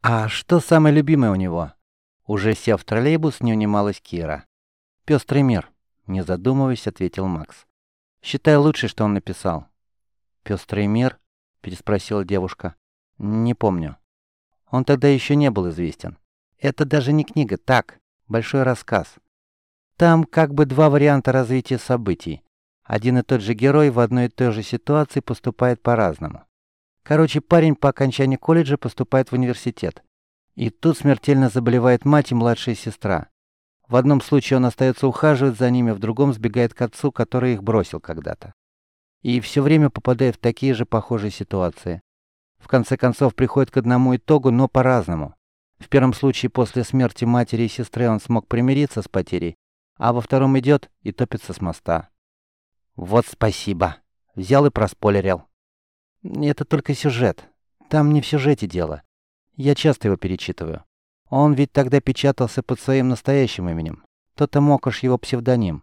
«А что самое любимое у него?» Уже сев в троллейбус, не унималась Кира. «Пестрый мир», — не задумываясь, ответил Макс. «Считай лучшее, что он написал». «Пестрый мир?» — переспросила девушка. «Не помню. Он тогда еще не был известен. Это даже не книга, так, большой рассказ. Там как бы два варианта развития событий. Один и тот же герой в одной и той же ситуации поступает по-разному. Короче, парень по окончании колледжа поступает в университет. И тут смертельно заболевает мать и младшая сестра. В одном случае он остается ухаживать за ними, в другом сбегает к отцу, который их бросил когда-то. И все время попадает в такие же похожие ситуации. В конце концов приходит к одному итогу, но по-разному. В первом случае после смерти матери и сестры он смог примириться с потерей, а во втором идет и топится с моста. Вот спасибо. Взял и проспойлерил. Это только сюжет. Там не в сюжете дело. Я часто его перечитываю. Он ведь тогда печатался под своим настоящим именем. То-то Мокош его псевдоним.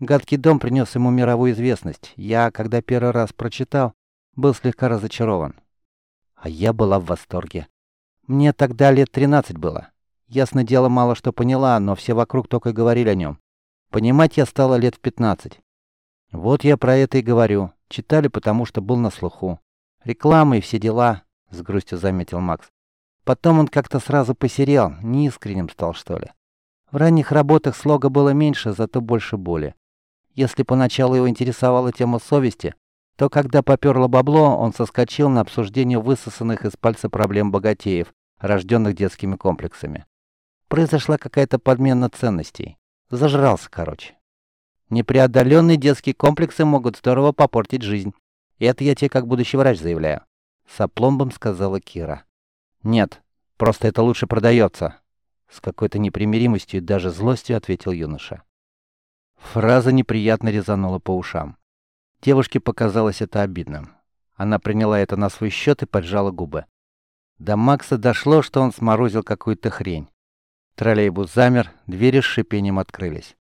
«Гадкий дом» принес ему мировую известность. Я, когда первый раз прочитал, был слегка разочарован. А я была в восторге. Мне тогда лет 13 было. Ясно дело, мало что поняла, но все вокруг только говорили о нем. Понимать я стала лет в 15. Вот я про это и говорю. Читали, потому что был на слуху. Реклама и все дела, с грустью заметил Макс. Потом он как-то сразу посерел, неискренним стал, что ли. В ранних работах слога было меньше, зато больше боли. Если поначалу его интересовала тема совести, то когда поперло бабло, он соскочил на обсуждение высосанных из пальца проблем богатеев, рожденных детскими комплексами. Произошла какая-то подмена ценностей. Зажрался, короче. Непреодоленные детские комплексы могут здорово попортить жизнь. И это я тебе как будущий врач заявляю. С опломбом сказала Кира. Нет, просто это лучше продается. С какой-то непримиримостью и даже злостью ответил юноша. Фраза неприятно резанула по ушам. Девушке показалось это обидным. Она приняла это на свой счет и поджала губы. До Макса дошло, что он сморозил какую-то хрень. Троллейбус замер, двери с шипением открылись.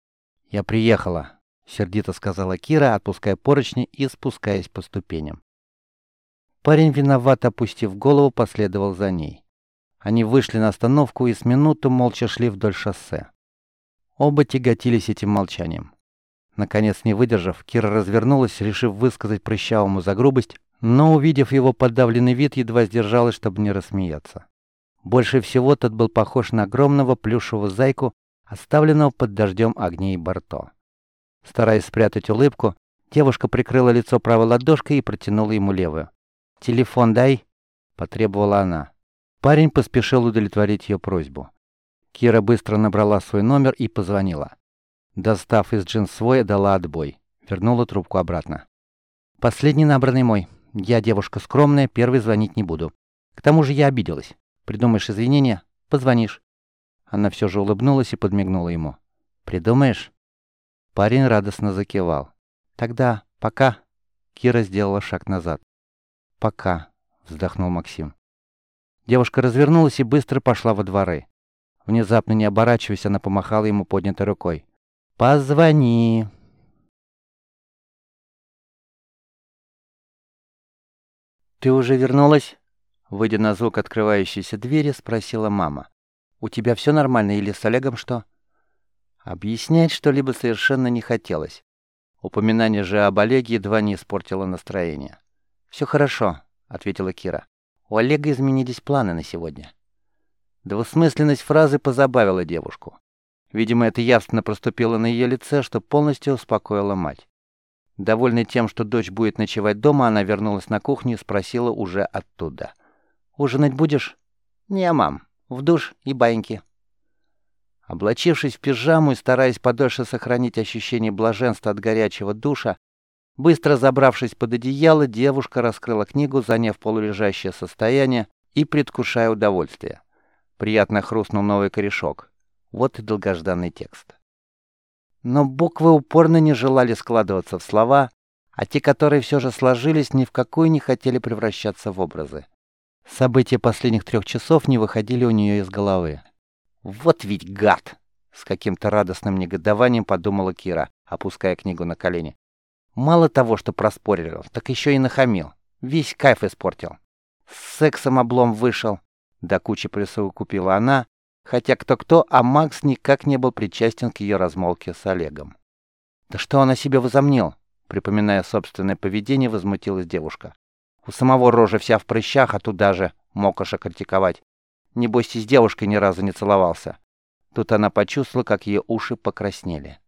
«Я приехала», — сердито сказала Кира, отпуская поручни и спускаясь по ступеням. Парень, виноват опустив голову, последовал за ней. Они вышли на остановку и с минуту молча шли вдоль шоссе. Оба тяготились этим молчанием. Наконец, не выдержав, Кира развернулась, решив высказать прыщавому за грубость, но, увидев его подавленный вид, едва сдержалась, чтобы не рассмеяться. Больше всего тот был похож на огромного плюшевого зайку, оставленного под дождем огней Барто. Стараясь спрятать улыбку, девушка прикрыла лицо правой ладошкой и протянула ему левую. «Телефон дай», — потребовала она. Парень поспешил удовлетворить ее просьбу. Кира быстро набрала свой номер и позвонила. Достав из джинс свой, дала отбой. Вернула трубку обратно. «Последний набранный мой. Я девушка скромная, первый звонить не буду. К тому же я обиделась. Придумаешь извинения — позвонишь». Она все же улыбнулась и подмигнула ему. «Придумаешь?» Парень радостно закивал. «Тогда пока». Кира сделала шаг назад. «Пока», — вздохнул Максим. Девушка развернулась и быстро пошла во дворы. Внезапно не оборачиваясь, она помахала ему поднятой рукой. «Позвони!» «Ты уже вернулась?» Выйдя на звук открывающейся двери, спросила мама. «У тебя все нормально или с Олегом что?» Объяснять что-либо совершенно не хотелось. Упоминание же об Олеге едва не испортило настроение. «Все хорошо», — ответила Кира. «У Олега изменились планы на сегодня». Двусмысленность фразы позабавила девушку. Видимо, это явственно проступило на ее лице, что полностью успокоила мать. Довольная тем, что дочь будет ночевать дома, она вернулась на кухню и спросила уже оттуда. «Ужинать будешь?» «Не, мам. В душ и баньки». Облачившись в пижаму и стараясь подольше сохранить ощущение блаженства от горячего душа, быстро забравшись под одеяло, девушка раскрыла книгу, заняв полулежащее состояние и предвкушая удовольствие. Приятно хрустнул новый корешок. Вот и долгожданный текст. Но буквы упорно не желали складываться в слова, а те, которые все же сложились, ни в какую не хотели превращаться в образы. События последних трех часов не выходили у нее из головы. «Вот ведь гад!» — с каким-то радостным негодованием подумала Кира, опуская книгу на колени. «Мало того, что проспорил, так еще и нахамил. Весь кайф испортил. С сексом облом вышел. До кучи присовокупила она, хотя кто-кто, а Макс никак не был причастен к ее размолвке с Олегом. «Да что он о себе возомнил?» Припоминая собственное поведение, возмутилась девушка. «У самого рожа вся в прыщах, а туда же мокоша критиковать. Небось, и с девушкой ни разу не целовался». Тут она почувствовала, как ее уши покраснели.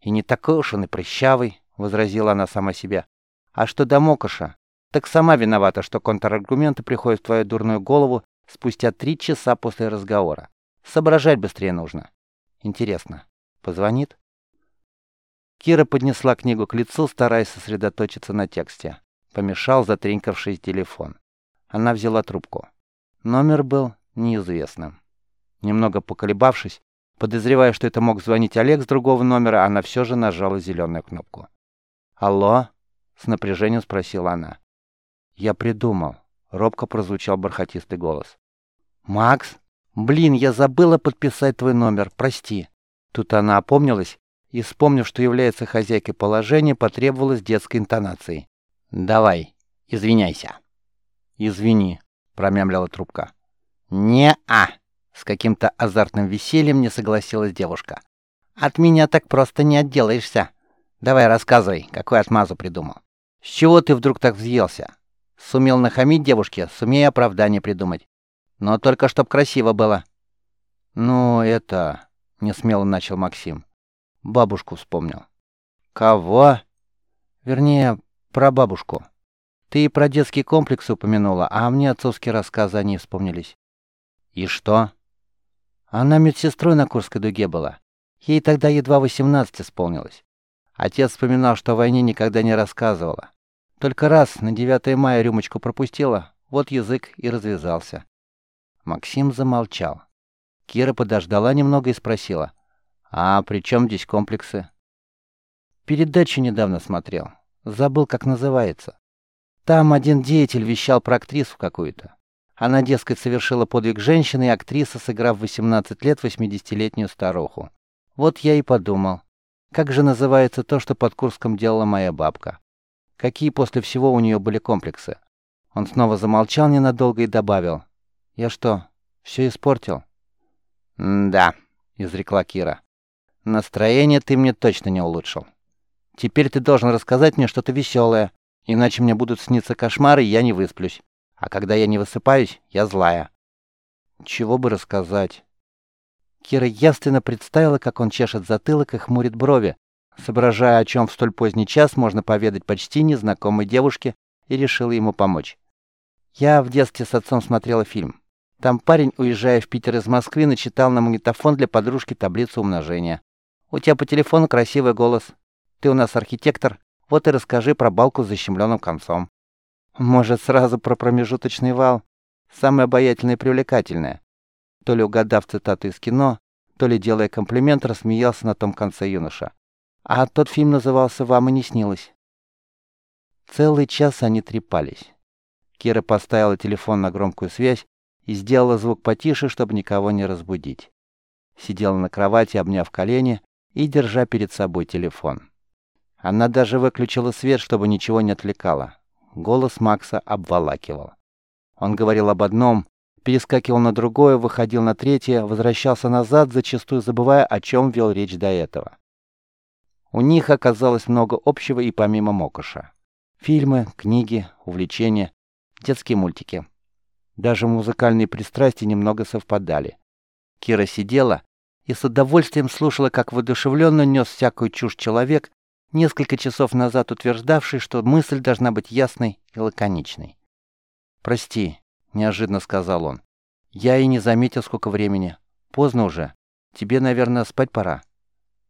«И не такой уж он и прыщавый», — возразила она сама себе. «А что до мокоша? Так сама виновата, что контраргументы приходят в твою дурную голову спустя три часа после разговора. Соображать быстрее нужно. Интересно, позвонит? Кира поднесла книгу к лицу, стараясь сосредоточиться на тексте. Помешал затринкавший телефон. Она взяла трубку. Номер был неизвестным. Немного поколебавшись, подозревая, что это мог звонить Олег с другого номера, она все же нажала зеленую кнопку. «Алло?» — с напряжением спросила она. «Я придумал», — робко прозвучал бархатистый голос. «Макс? Блин, я забыла подписать твой номер, прости». Тут она опомнилась и, вспомнив, что является хозяйкой положения, потребовалась детской интонацией. «Давай, извиняйся». «Извини», — промямлила трубка. «Не-а», — с каким-то азартным весельем не согласилась девушка. «От меня так просто не отделаешься. Давай рассказывай, какую отмазу придумал. С чего ты вдруг так взъелся? Сумел нахамить девушке, сумей оправдание придумать. Но только чтоб красиво было. Ну, это... Не смело начал Максим. Бабушку вспомнил. Кого? Вернее, про бабушку. Ты про детские комплексы упомянула, а мне отцовские рассказы о ней вспомнились. И что? Она медсестрой на Курской дуге была. Ей тогда едва 18 исполнилось. Отец вспоминал, что о войне никогда не рассказывала. Только раз на 9 мая рюмочку пропустила, вот язык и развязался. Максим замолчал. Кира подождала немного и спросила. «А при чем здесь комплексы?» «Передачу недавно смотрел. Забыл, как называется. Там один деятель вещал про актрису какую-то. Она, дескать, совершила подвиг женщины и актриса, сыграв 18 лет 80-летнюю старуху. Вот я и подумал, как же называется то, что под Курском делала моя бабка? Какие после всего у нее были комплексы? Он снова замолчал ненадолго и добавил. «Я что, все испортил?» «Да», — изрекла Кира. «Настроение ты мне точно не улучшил. Теперь ты должен рассказать мне что-то веселое, иначе мне будут сниться кошмары, и я не высплюсь. А когда я не высыпаюсь, я злая». «Чего бы рассказать?» Кира явственно представила, как он чешет затылок и хмурит брови, соображая, о чем в столь поздний час можно поведать почти незнакомой девушке, и решила ему помочь. Я в детстве с отцом смотрела фильм. Там парень, уезжая в Питер из Москвы, начитал на магнитофон для подружки таблицу умножения. У тебя по телефону красивый голос. Ты у нас архитектор, вот и расскажи про балку с защемленным концом. Может, сразу про промежуточный вал? Самое обаятельное и привлекательное. То ли угадав цитату из кино, то ли делая комплимент, рассмеялся на том конце юноша. А тот фильм назывался «Вам и не снилось». Целый час они трепались. Кира поставила телефон на громкую связь и сделала звук потише, чтобы никого не разбудить. Сидела на кровати, обняв колени и держа перед собой телефон. Она даже выключила свет, чтобы ничего не отвлекало. Голос Макса обволакивал. Он говорил об одном, перескакивал на другое, выходил на третье, возвращался назад, зачастую забывая, о чем вел речь до этого. У них оказалось много общего и помимо Мокоша. Фильмы, книги, увлечения, детские мультики. Даже музыкальные пристрастия немного совпадали. Кира сидела и с удовольствием слушала, как воодушевленно нес всякую чушь человек, несколько часов назад утверждавший, что мысль должна быть ясной и лаконичной. «Прости», — неожиданно сказал он. «Я и не заметил, сколько времени. Поздно уже. Тебе, наверное, спать пора».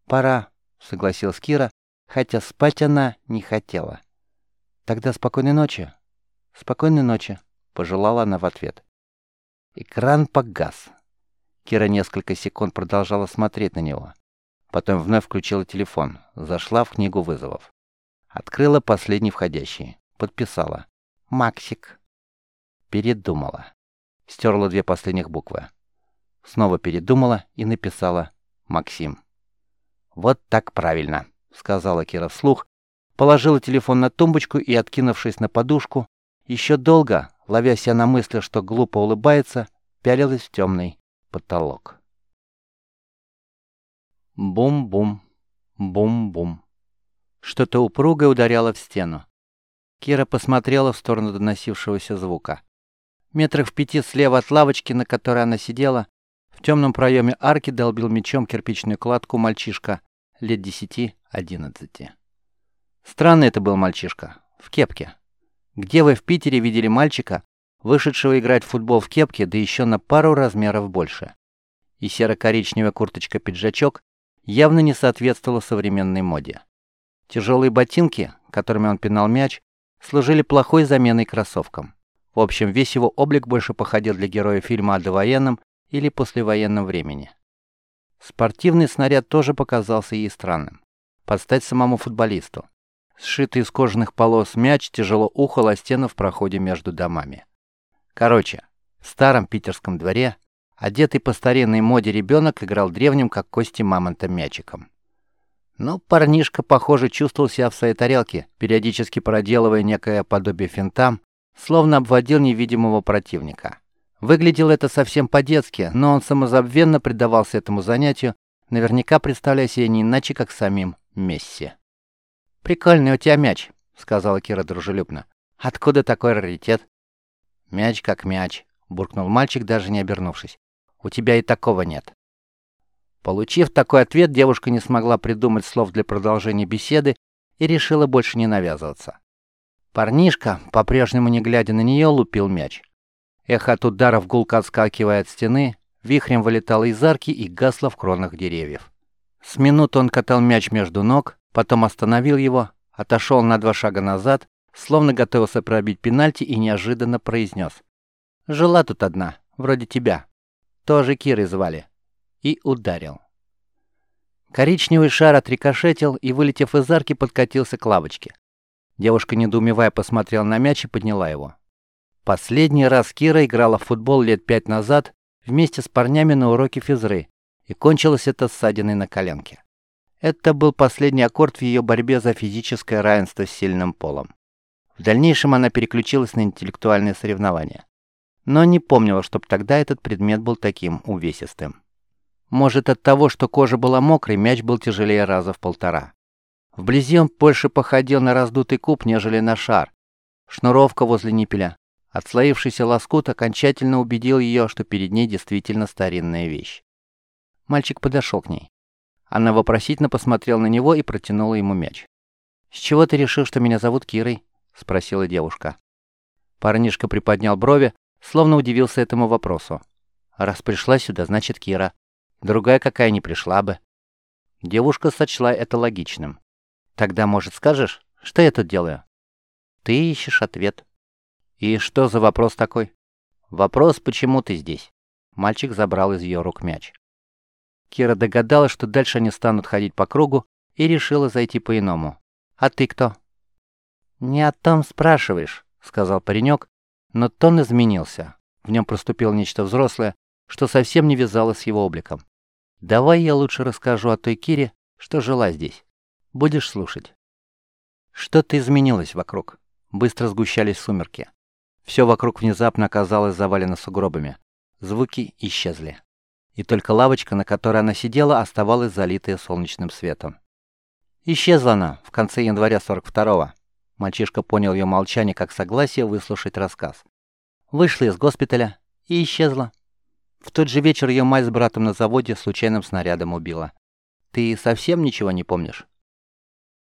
«Пора», — согласилась Кира, хотя спать она не хотела. «Тогда спокойной ночи». «Спокойной ночи», — пожелала она в ответ. Экран погас. Кира несколько секунд продолжала смотреть на него. Потом вновь включила телефон, зашла в книгу вызовов. Открыла последний входящий. Подписала. «Максик». Передумала. Стерла две последних буквы. Снова передумала и написала «Максим». «Вот так правильно», — сказала Кира вслух, положила телефон на тумбочку и, откинувшись на подушку, еще долго, ловя себя на мысли, что глупо улыбается, пялилась в темный потолок. Бум-бум, бум-бум. Что-то упругое ударяло в стену. Кира посмотрела в сторону доносившегося звука. Метрах в пяти слева от лавочки, на которой она сидела, в темном проеме арки долбил мечом кирпичную кладку мальчишка лет десяти-одиннадцати. Странный это был мальчишка, в кепке. Где вы в Питере видели мальчика, вышедшего играть в футбол в кепке, да еще на пару размеров больше? И серо-коричневая курточка-пиджачок явно не соответствовала современной моде. Тяжелые ботинки, которыми он пинал мяч, служили плохой заменой кроссовкам. В общем, весь его облик больше походил для героя фильма о довоенном или послевоенном времени. Спортивный снаряд тоже показался ей странным. Подстать самому футболисту. Сшитый из кожаных полос мяч тяжело ухал о стену в проходе между домами. Короче, в старом питерском дворе Одетый по старинной моде ребенок играл древним, как кости мамонта, мячиком. Но парнишка, похоже, чувствовал себя в своей тарелке, периодически проделывая некое подобие финтам, словно обводил невидимого противника. Выглядело это совсем по-детски, но он самозабвенно предавался этому занятию, наверняка представляя себе не иначе, как самим Месси. «Прикольный у тебя мяч», — сказала Кира дружелюбно. «Откуда такой раритет?» «Мяч как мяч», — буркнул мальчик, даже не обернувшись. У тебя и такого нет». Получив такой ответ, девушка не смогла придумать слов для продолжения беседы и решила больше не навязываться. Парнишка, по-прежнему не глядя на нее, лупил мяч. Эхо от ударов гулко отскакивая от стены, вихрем вылетало из арки и гасло в кронах деревьев. С минуту он катал мяч между ног, потом остановил его, отошел на два шага назад, словно готовился пробить пенальти и неожиданно произнес. «Жила тут одна, вроде тебя» тоже Кирой звали, и ударил. Коричневый шар отрикошетил и, вылетев из арки, подкатился к лавочке. Девушка, недоумевая, посмотрела на мяч и подняла его. Последний раз Кира играла в футбол лет пять назад вместе с парнями на уроке физры, и кончилось это ссадиной на коленке. Это был последний аккорд в ее борьбе за физическое равенство с сильным полом. В дальнейшем она переключилась на интеллектуальные соревнования но не помнила, чтобы тогда этот предмет был таким увесистым. Может, от того, что кожа была мокрой, мяч был тяжелее раза в полтора. Вблизи он больше походил на раздутый куб, нежели на шар. Шнуровка возле ниппеля. Отслоившийся лоскут окончательно убедил ее, что перед ней действительно старинная вещь. Мальчик подошел к ней. Она вопросительно посмотрела на него и протянула ему мяч. «С чего ты решил, что меня зовут Кирой?» — спросила девушка. Парнишка приподнял брови, Словно удивился этому вопросу. Раз пришла сюда, значит Кира. Другая какая не пришла бы. Девушка сочла это логичным. Тогда, может, скажешь, что я тут делаю? Ты ищешь ответ. И что за вопрос такой? Вопрос, почему ты здесь? Мальчик забрал из ее рук мяч. Кира догадалась, что дальше они станут ходить по кругу, и решила зайти по-иному. «А ты кто?» «Не о том спрашиваешь», — сказал паренек, но тон изменился. В нем проступило нечто взрослое, что совсем не вязалось с его обликом. «Давай я лучше расскажу о той Кире, что жила здесь. Будешь слушать». Что-то изменилось вокруг. Быстро сгущались сумерки. Все вокруг внезапно оказалось завалено сугробами. Звуки исчезли. И только лавочка, на которой она сидела, оставалась залитая солнечным светом. Исчезла она в конце января 42-го. Мальчишка понял ее молчание как согласие выслушать рассказ. Вышла из госпиталя и исчезла. В тот же вечер ее мать с братом на заводе случайным снарядом убила. Ты совсем ничего не помнишь?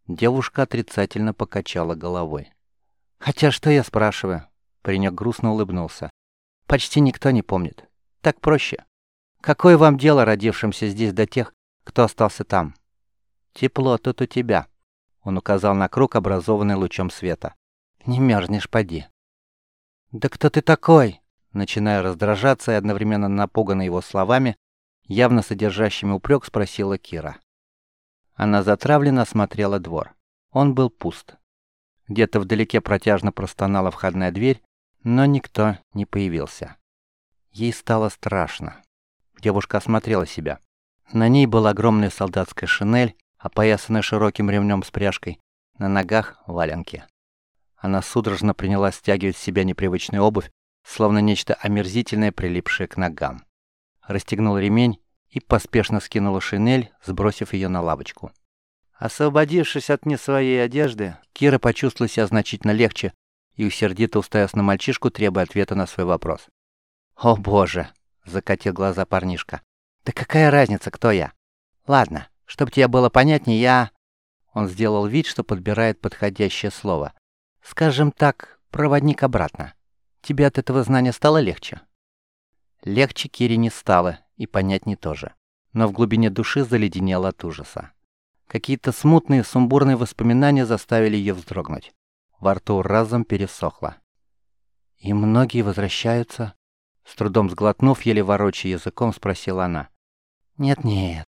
Девушка отрицательно покачала головой. «Хотя что я спрашиваю?» Паренек грустно улыбнулся. «Почти никто не помнит. Так проще. Какое вам дело, родившимся здесь, до тех, кто остался там? Тепло тут у тебя». Он указал на круг, образованный лучом света. «Не мерзнешь, поди». «Да кто ты такой?» Начиная раздражаться и одновременно напуганной его словами, явно содержащими упрек, спросила Кира. Она затравленно осмотрела двор. Он был пуст. Где-то вдалеке протяжно простонала входная дверь, но никто не появился. Ей стало страшно. Девушка осмотрела себя. На ней была огромная солдатская шинель, опоясанная широким ремнем с пряжкой, на ногах валенки. Она судорожно принялась стягивать с себя непривычную обувь, словно нечто омерзительное, прилипшее к ногам. Расстегнула ремень и поспешно скинула шинель, сбросив ее на лавочку. Освободившись от не своей одежды, Кира почувствовала себя значительно легче и усердито уставилась на мальчишку, требуя ответа на свой вопрос. «О боже!» — закатил глаза парнишка. «Да какая разница, кто я? Ладно, чтобы тебе было понятнее, я...» Он сделал вид, что подбирает подходящее слово. «Скажем так, проводник обратно. Тебе от этого знания стало легче?» Легче Кире не стало, и понять не тоже. Но в глубине души заледенело от ужаса. Какие-то смутные, сумбурные воспоминания заставили ее вздрогнуть. Во рту разом пересохло. «И многие возвращаются?» С трудом сглотнув, еле ворочая языком, спросила она. «Нет-нет,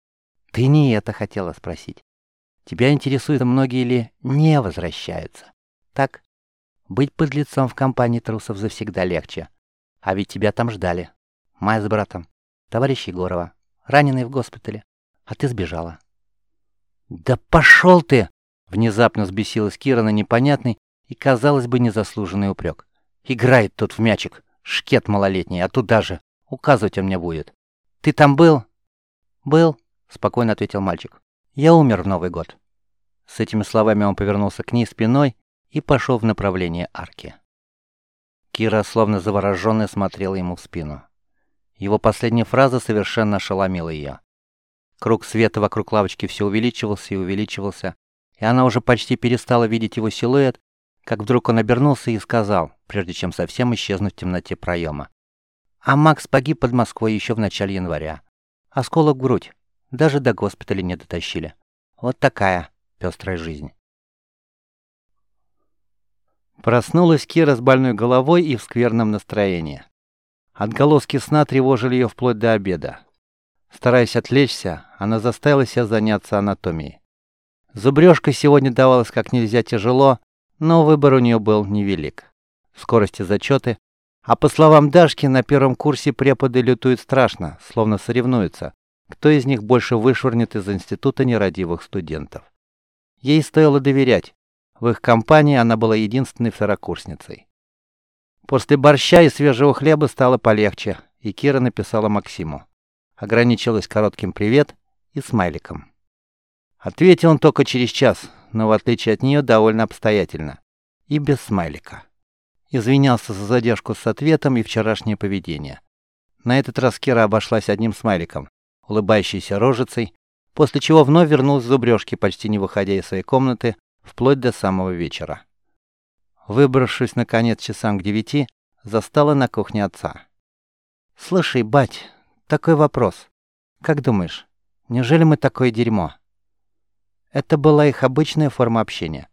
ты не это хотела спросить. Тебя интересует, многие ли не возвращаются. Так? Быть подлецом в компании трусов завсегда легче. А ведь тебя там ждали. Майя с братом, товарищ Егорова, раненый в госпитале. А ты сбежала. «Да пошел ты!» Внезапно взбесилась Кира на непонятный и, казалось бы, незаслуженный упрек. «Играет тут в мячик, шкет малолетний, а тут даже указывать он мне будет. Ты там был?» «Был», — спокойно ответил мальчик. «Я умер в Новый год». С этими словами он повернулся к ней спиной и пошел в направлении арки. Кира, словно завороженная, смотрела ему в спину. Его последняя фраза совершенно ошеломила ее. Круг света вокруг лавочки все увеличивался и увеличивался, и она уже почти перестала видеть его силуэт, как вдруг он обернулся и сказал, прежде чем совсем исчезнуть в темноте проема. А Макс погиб под Москвой еще в начале января. Осколок грудь. Даже до госпиталя не дотащили. Вот такая пестрая жизнь. Проснулась Кира с больной головой и в скверном настроении. Отголоски сна тревожили ее вплоть до обеда. Стараясь отвлечься, она заставила себя заняться анатомией. Зубрежка сегодня давалась как нельзя тяжело, но выбор у нее был невелик. В скорости зачеты, а по словам Дашки, на первом курсе преподы лютуют страшно, словно соревнуются, кто из них больше вышвырнет из института нерадивых студентов. Ей стоило доверять. В их компании она была единственной второкурсницей. После борща и свежего хлеба стало полегче, и Кира написала Максиму ограничилась коротким «привет» и смайликом. Ответил он только через час, но в отличие от нее довольно обстоятельно. И без смайлика. Извинялся за задержку с ответом и вчерашнее поведение. На этот раз Кира обошлась одним смайликом, улыбающейся рожицей, после чего вновь вернулась в зубрежки, почти не выходя из своей комнаты, вплоть до самого вечера. Выбравшись, наконец, часам к девяти, застала на кухне отца. «Слушай, бать, такой вопрос. Как думаешь, неужели мы такое дерьмо? Это была их обычная форма общения.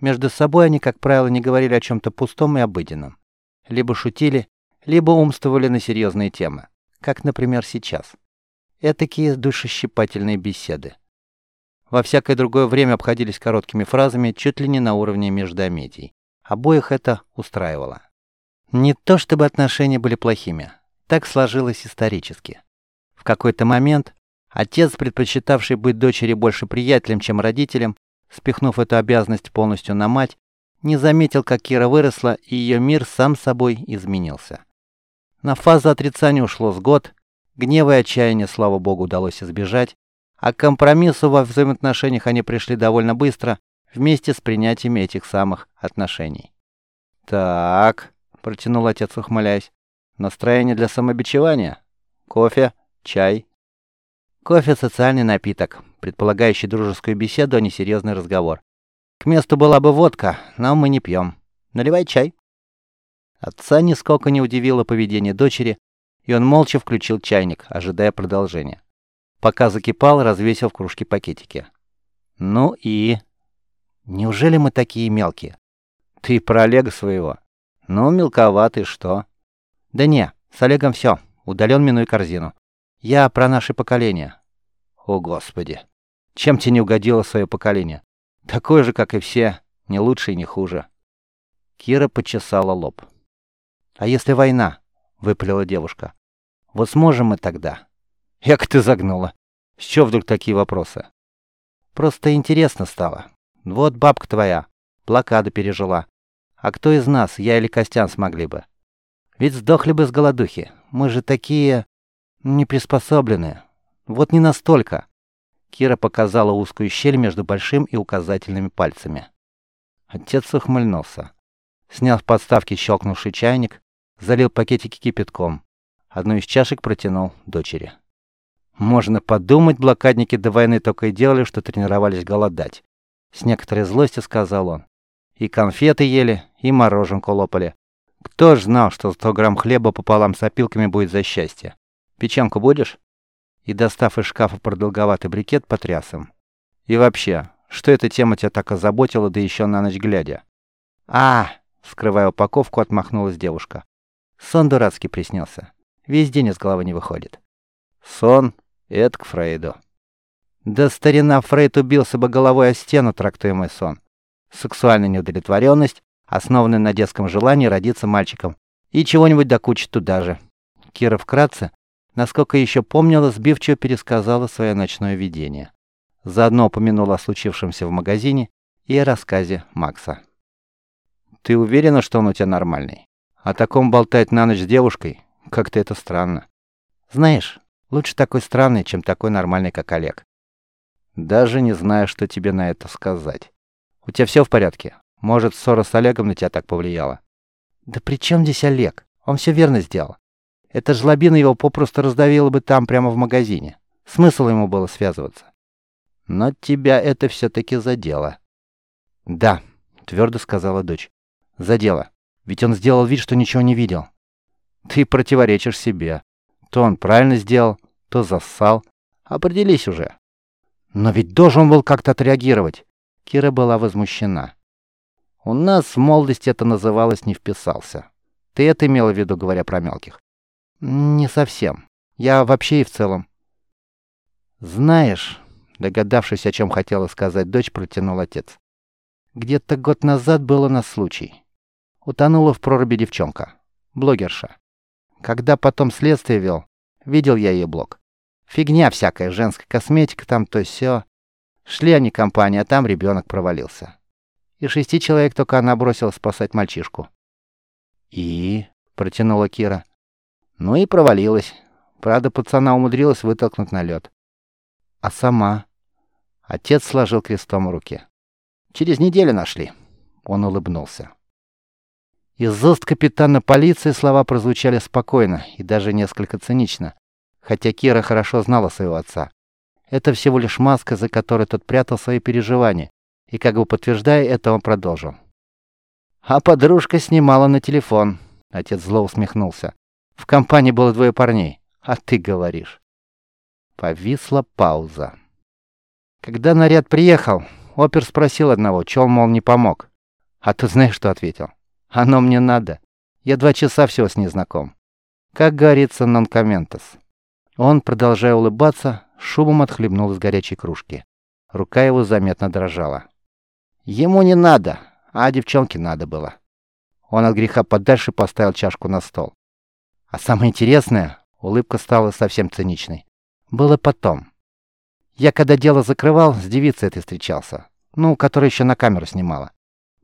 Между собой они, как правило, не говорили о чем-то пустом и обыденном. Либо шутили, либо умствовали на серьезные темы, как, например, сейчас. Этакие душещипательные беседы. Во всякое другое время обходились короткими фразами, чуть ли не на уровне междометий. Обоих это устраивало. Не то чтобы отношения были плохими, так сложилось исторически. В какой-то момент отец, предпочитавший быть дочери больше приятелем, чем родителем, спихнув эту обязанность полностью на мать, не заметил, как Кира выросла, и ее мир сам собой изменился. На фазу отрицания ушло с год, гнева и отчаяния, слава богу, удалось избежать, а к компромиссу во взаимоотношениях они пришли довольно быстро, вместе с принятием этих самых отношений. «Так», — протянул отец, ухмыляясь, Настроение для самобичевания? Кофе? Чай? Кофе – социальный напиток, предполагающий дружескую беседу, а не серьезный разговор. К месту была бы водка, но мы не пьем. Наливай чай. Отца нисколько не удивило поведение дочери, и он молча включил чайник, ожидая продолжения. Пока закипал, развесил в кружке пакетики. Ну и... Неужели мы такие мелкие? Ты про Олега своего? Ну, мелковатый, что? Да не, с Олегом все. Удален минуй корзину. Я про наше поколение. О, Господи. Чем тебе не угодило свое поколение? Такое же, как и все, не лучше и не хуже. Кира почесала лоб. А если война? Выпалила девушка. Вот сможем мы тогда? Як ты загнула. С чего вдруг такие вопросы? Просто интересно стало. Вот бабка твоя, блокаду пережила. А кто из нас, я или Костян, смогли бы? Ведь сдохли бы с голодухи. Мы же такие... неприспособленные. Вот не настолько. Кира показала узкую щель между большим и указательными пальцами. Отец ухмыльнулся. Снял с подставки щелкнувший чайник, залил пакетики кипятком. Одну из чашек протянул дочери. Можно подумать, блокадники до войны только и делали, что тренировались голодать. С некоторой злостью сказал он. И конфеты ели, и мороженку лопали. Кто ж знал, что 100 грамм хлеба пополам с опилками будет за счастье? Печенку будешь? И, достав из шкафа продолговатый брикет, потряс им. И вообще, что эта тема тебя так озаботила, да еще на ночь глядя? А, скрывая упаковку, отмахнулась девушка. Сон дурацкий приснился. Весь день из головы не выходит. Сон — это к Фрейду. Да старина Фрейд убился бы головой о стену, трактуя мой сон. Сексуальная неудовлетворенность, основанная на детском желании родиться мальчиком. И чего-нибудь до кучи туда же. Кира вкратце, насколько еще помнила, сбивчиво пересказала свое ночное видение. Заодно упомянула о случившемся в магазине и о рассказе Макса. «Ты уверена, что он у тебя нормальный? О таком болтать на ночь с девушкой? Как-то это странно. Знаешь, лучше такой странный, чем такой нормальный, как Олег. Даже не знаю, что тебе на это сказать. У тебя все в порядке? Может, ссора с Олегом на тебя так повлияла? Да при чем здесь Олег? Он все верно сделал. Эта жлобина его попросту раздавила бы там, прямо в магазине. Смысл ему было связываться. Но тебя это все-таки задело. Да, твердо сказала дочь. Задело. Ведь он сделал вид, что ничего не видел. Ты противоречишь себе. То он правильно сделал, то зассал. Определись уже. Но ведь должен был как-то отреагировать. Кира была возмущена. У нас в молодости это называлось «не вписался». Ты это имела в виду, говоря про мелких? Не совсем. Я вообще и в целом. Знаешь, догадавшись, о чем хотела сказать дочь, протянул отец. Где-то год назад было на случай. Утонула в проруби девчонка. Блогерша. Когда потом следствие вел, видел я ее блог. Фигня всякая, женская косметика там то все. Шли они компания, а там ребенок провалился. И шести человек только она бросила спасать мальчишку. «И?» — протянула Кира. Ну и провалилась. Правда, пацана умудрилась вытолкнуть на лед. А сама? Отец сложил крестом в руке. Через неделю нашли. Он улыбнулся. Из уст капитана полиции слова прозвучали спокойно и даже несколько цинично, хотя Кира хорошо знала своего отца. Это всего лишь маска, за которой тот прятал свои переживания, и как бы подтверждая это, он продолжил. А подружка снимала на телефон. Отец зло усмехнулся. В компании было двое парней, а ты говоришь. Повисла пауза. Когда наряд приехал, опер спросил одного, чё мол, не помог. А ты знаешь, что ответил? Оно мне надо. Я два часа всего с ней знаком. Как говорится, нон комментос. Он, продолжая улыбаться, шубом отхлебнул из горячей кружки. Рука его заметно дрожала. Ему не надо, а девчонке надо было. Он от греха подальше поставил чашку на стол. А самое интересное, улыбка стала совсем циничной, было потом. Я когда дело закрывал, с девицей этой встречался, ну, которая еще на камеру снимала.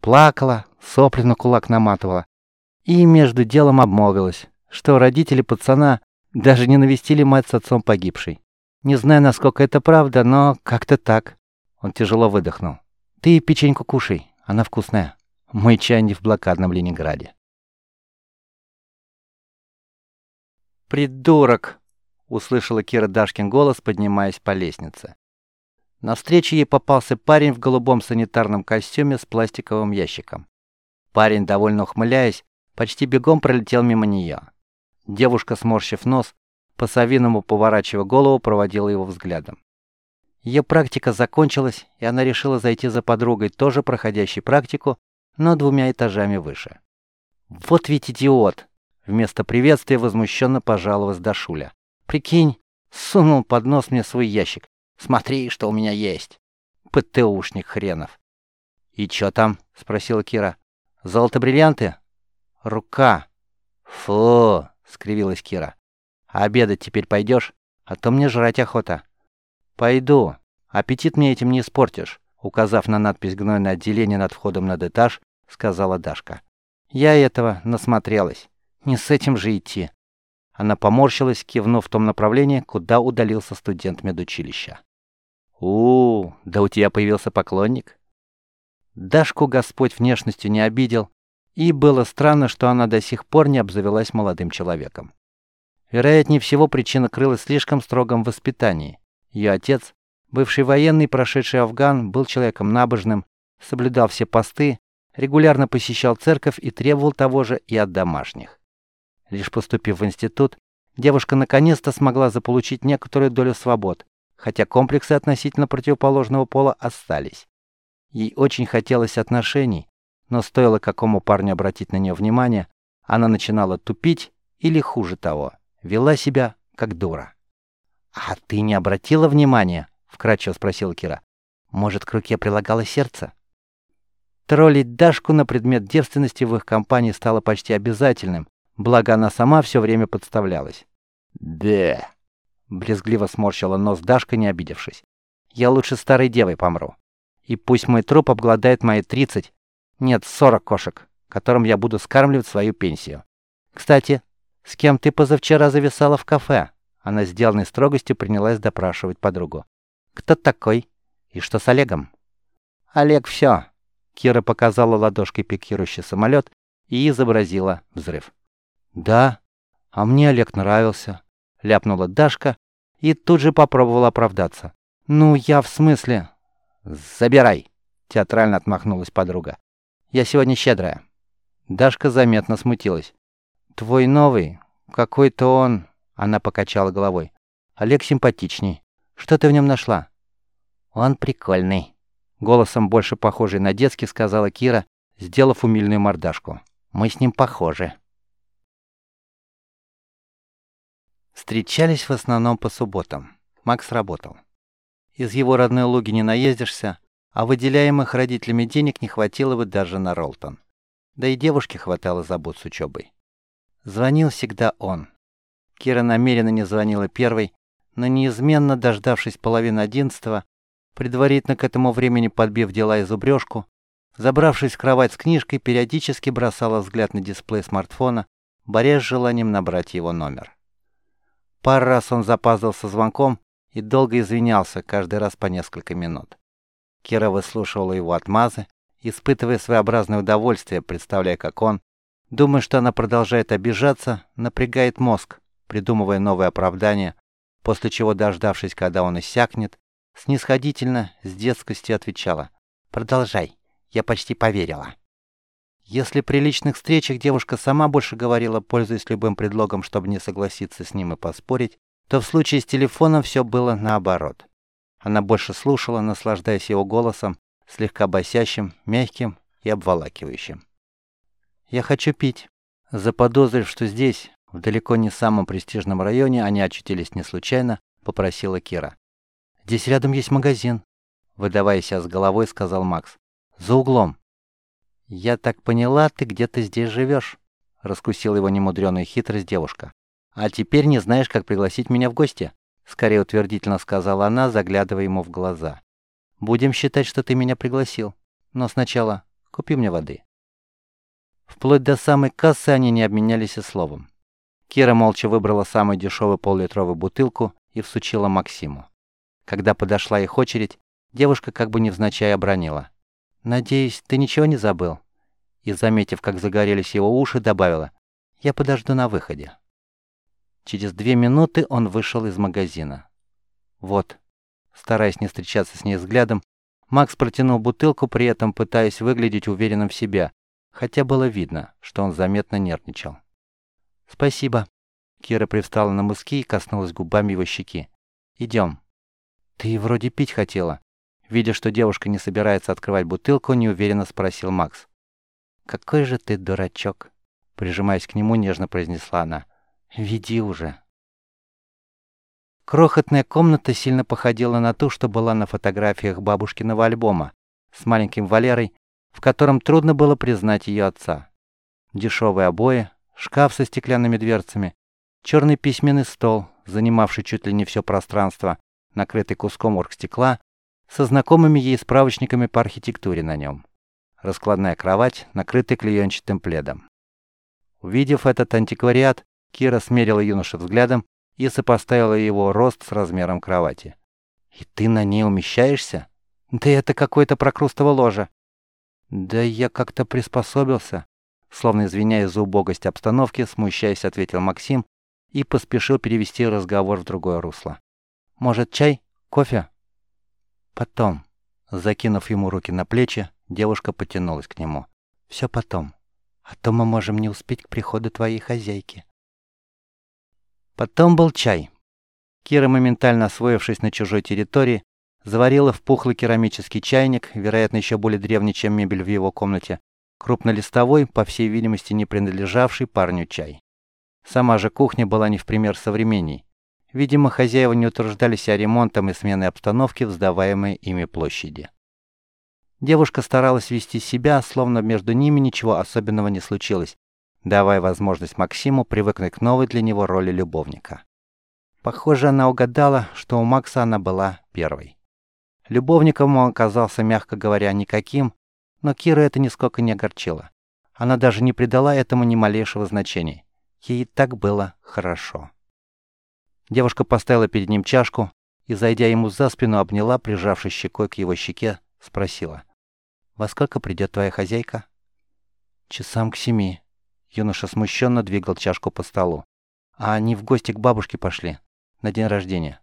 Плакала, сопли на кулак наматывала. И между делом обмолвилась, что родители пацана даже не навестили мать с отцом погибшей. Не знаю, насколько это правда, но как-то так. Он тяжело выдохнул. Ты печеньку кушай, она вкусная. Мой чай не в блокадном Ленинграде. «Придурок!» — услышала Кира Дашкин голос, поднимаясь по лестнице. На встрече ей попался парень в голубом санитарном костюме с пластиковым ящиком. Парень, довольно ухмыляясь, почти бегом пролетел мимо нее. Девушка, сморщив нос, по-совиному поворачивая голову, проводила его взглядом. Ее практика закончилась, и она решила зайти за подругой, тоже проходящей практику, но двумя этажами выше. «Вот ведь идиот!» Вместо приветствия возмущенно пожаловалась Дашуля. «Прикинь, сунул под нос мне свой ящик. Смотри, что у меня есть. ПТУшник хренов». «И чё там?» — спросила Кира. «Золото-бриллианты?» «Рука». «Фу!» — скривилась Кира. «А обедать теперь пойдешь? А то мне жрать охота». «Пойду. Аппетит мне этим не испортишь», — указав на надпись «Гнойное отделение» над входом на этаж, сказала Дашка. Я этого насмотрелась. Не с этим же идти. Она поморщилась, кивнув в том направлении, куда удалился студент медучилища. У, да у тебя появился поклонник?» Дашку Господь внешностью не обидел, и было странно, что она до сих пор не обзавелась молодым человеком. Вероятнее всего, причина крылась в слишком строгом воспитании. Ее отец, бывший военный, прошедший Афган, был человеком набожным, соблюдал все посты, регулярно посещал церковь и требовал того же и от домашних. Лишь поступив в институт, девушка наконец-то смогла заполучить некоторую долю свобод, хотя комплексы относительно противоположного пола остались. Ей очень хотелось отношений, но стоило какому парню обратить на нее внимание, она начинала тупить или, хуже того, вела себя как дура. «А ты не обратила внимания?» — вкратчиво спросила Кира. «Может, к руке прилагало сердце?» Троллить Дашку на предмет девственности в их компании стало почти обязательным, благо она сама все время подставлялась. «Да!» — брезгливо сморщила нос Дашка, не обидевшись. «Я лучше старой девой помру. И пусть мой труп обгладает мои тридцать, нет, сорок кошек, которым я буду скармливать свою пенсию. Кстати, с кем ты позавчера зависала в кафе?» Она с сделанной строгостью принялась допрашивать подругу. «Кто такой? И что с Олегом?» «Олег, все!» Кира показала ладошкой пикирующий самолет и изобразила взрыв. «Да, а мне Олег нравился», — ляпнула Дашка и тут же попробовала оправдаться. «Ну, я в смысле...» «Забирай!» — театрально отмахнулась подруга. «Я сегодня щедрая». Дашка заметно смутилась. «Твой новый? Какой-то он...» Она покачала головой. «Олег симпатичней. Что ты в нем нашла?» «Он прикольный», — голосом больше похожий на детский сказала Кира, сделав умильную мордашку. «Мы с ним похожи». Встречались в основном по субботам. Макс работал. Из его родной луги не наездишься, а выделяемых родителями денег не хватило бы даже на Ролтон. Да и девушке хватало забот с учебой. Звонил всегда он. Кира намеренно не звонила первой, но неизменно дождавшись половины одиннадцатого, предварительно к этому времени подбив дела и зубрежку, забравшись в кровать с книжкой, периодически бросала взгляд на дисплей смартфона, борясь с желанием набрать его номер. Пару раз он запаздывал со звонком и долго извинялся, каждый раз по несколько минут. Кира выслушивала его отмазы, испытывая своеобразное удовольствие, представляя, как он, думая, что она продолжает обижаться, напрягает мозг, придумывая новые оправдания, после чего, дождавшись, когда он иссякнет, снисходительно, с детскостью отвечала «Продолжай, я почти поверила». Если при личных встречах девушка сама больше говорила, пользуясь любым предлогом, чтобы не согласиться с ним и поспорить, то в случае с телефоном все было наоборот. Она больше слушала, наслаждаясь его голосом, слегка басящим, мягким и обволакивающим. «Я хочу пить». Заподозрив, что здесь, в далеко не самом престижном районе они очутились не случайно, попросила Кира. «Здесь рядом есть магазин», — выдавая себя с головой, сказал Макс. «За углом». «Я так поняла, ты где-то здесь живешь», — раскусила его немудреную хитрость девушка. «А теперь не знаешь, как пригласить меня в гости?» Скорее утвердительно сказала она, заглядывая ему в глаза. «Будем считать, что ты меня пригласил. Но сначала купи мне воды». Вплоть до самой кассы они не обменялись и словом. Кира молча выбрала самую дешевую поллитровую бутылку и всучила Максиму. Когда подошла их очередь, девушка как бы невзначай обронила. «Надеюсь, ты ничего не забыл?» И, заметив, как загорелись его уши, добавила. «Я подожду на выходе». Через две минуты он вышел из магазина. «Вот». Стараясь не встречаться с ней взглядом, Макс протянул бутылку, при этом пытаясь выглядеть уверенным в себе, хотя было видно, что он заметно нервничал. «Спасибо». Кира привстала на мыски и коснулась губами его щеки. «Идем». «Ты вроде пить хотела». Видя, что девушка не собирается открывать бутылку, неуверенно спросил Макс. «Какой же ты дурачок!» Прижимаясь к нему, нежно произнесла она. «Веди уже». Крохотная комната сильно походила на ту, что была на фотографиях бабушкиного альбома, с маленьким Валерой, в котором трудно было признать ее отца. Дешевые обои, шкаф со стеклянными дверцами, черный письменный стол, занимавший чуть ли не все пространство, накрытый куском оргстекла, со знакомыми ей справочниками по архитектуре на нем. раскладная кровать, накрытая клеенчатым пледом. Увидев этот антиквариат, Кира смерила юношу взглядом и сопоставила его рост с размером кровати. «И ты на ней умещаешься? Да это какое-то прокрустово ложе!» «Да я как-то приспособился», словно извиняясь за убогость обстановки, смущаясь, ответил Максим и поспешил перевести разговор в другое русло. «Может, чай? Кофе?» «Потом». Закинув ему руки на плечи, девушка потянулась к нему. «Все потом. А то мы можем не успеть к приходу твоей хозяйки». Потом был чай. Кира, моментально освоившись на чужой территории, заварила в пухлый керамический чайник, вероятно, еще более древний, чем мебель в его комнате, крупнолистовой, по всей видимости, не принадлежавший парню чай. Сама же кухня была не в пример современней. Видимо, хозяева не утруждались себя ремонтом и сменой обстановки в сдаваемой ими площади. Девушка старалась вести себя, словно между ними ничего особенного не случилось, давая возможность Максиму привыкнуть к новой для него роли любовника. Похоже, она угадала, что у Макса она была первой. Любовником он оказался, мягко говоря, никаким, но Кира это нисколько не огорчило. Она даже не придала этому ни малейшего значения. Ей так было хорошо. Девушка поставила перед ним чашку и, зайдя ему за спину, обняла, прижавшись щекой к его щеке, спросила. «Во сколько придет твоя хозяйка?» «Часам к семи», Юноша смущенно двигал чашку по столу. А они в гости к бабушке пошли. На день рождения.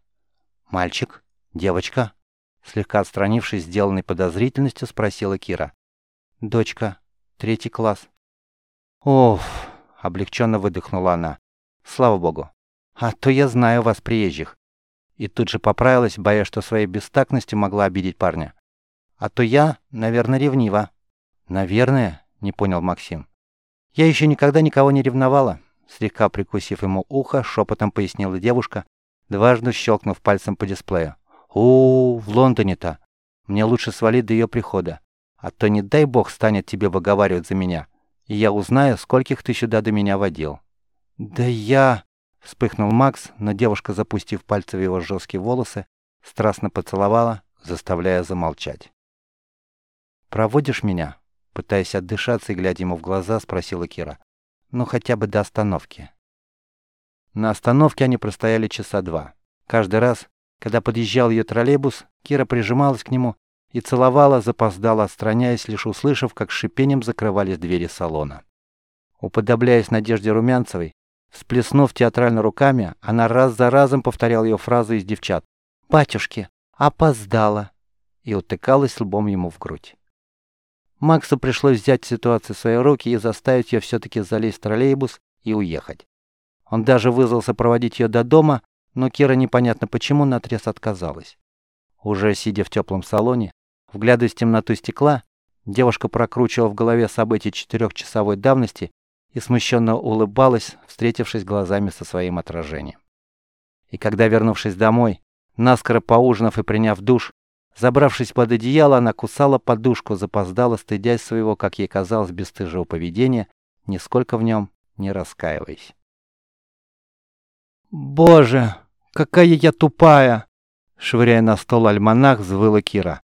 «Мальчик? Девочка?» Слегка отстранившись, сделанной подозрительностью, спросила Кира. «Дочка. Третий класс». «Оф!» — облегченно выдохнула она. «Слава богу. А то я знаю вас, приезжих». И тут же поправилась, боясь, что своей бестактностью могла обидеть парня. «А то я, наверное, ревнива». «Наверное?» — не понял Максим. «Я еще никогда никого не ревновала», — слегка прикусив ему ухо, шепотом пояснила девушка, дважды щелкнув пальцем по дисплею. «У, -у в Лондоне-то. Мне лучше свалить до ее прихода. А то, не дай бог, станет тебе выговаривать за меня. И я узнаю, скольких ты сюда до меня водил». «Да я...» — вспыхнул Макс, но девушка, запустив пальцы в его жесткие волосы, страстно поцеловала, заставляя замолчать. «Проводишь меня?» Пытаясь отдышаться и глядя ему в глаза, спросила Кира. «Ну, хотя бы до остановки». На остановке они простояли часа два. Каждый раз, когда подъезжал ее троллейбус, Кира прижималась к нему и целовала, запоздала, отстраняясь, лишь услышав, как шипением закрывались двери салона. Уподобляясь Надежде Румянцевой, всплеснув театрально руками, она раз за разом повторяла ее фразу из девчат. «Батюшки, опоздала!» и утыкалась лбом ему в грудь. Максу пришлось взять ситуацию в свои руки и заставить ее все-таки залезть в троллейбус и уехать. Он даже вызвался проводить ее до дома, но Кира непонятно почему наотрез отказалась. Уже сидя в теплом салоне, вглядываясь в темноту стекла, девушка прокручивала в голове события четырехчасовой давности и смущенно улыбалась, встретившись глазами со своим отражением. И когда, вернувшись домой, наскоро поужинав и приняв душ, Забравшись под одеяло, она кусала подушку, запоздала, стыдясь своего, как ей казалось, бесстыжего поведения, нисколько в нем не раскаиваясь. «Боже, какая я тупая!» Швыряя на стол альманах, взвыла Кира.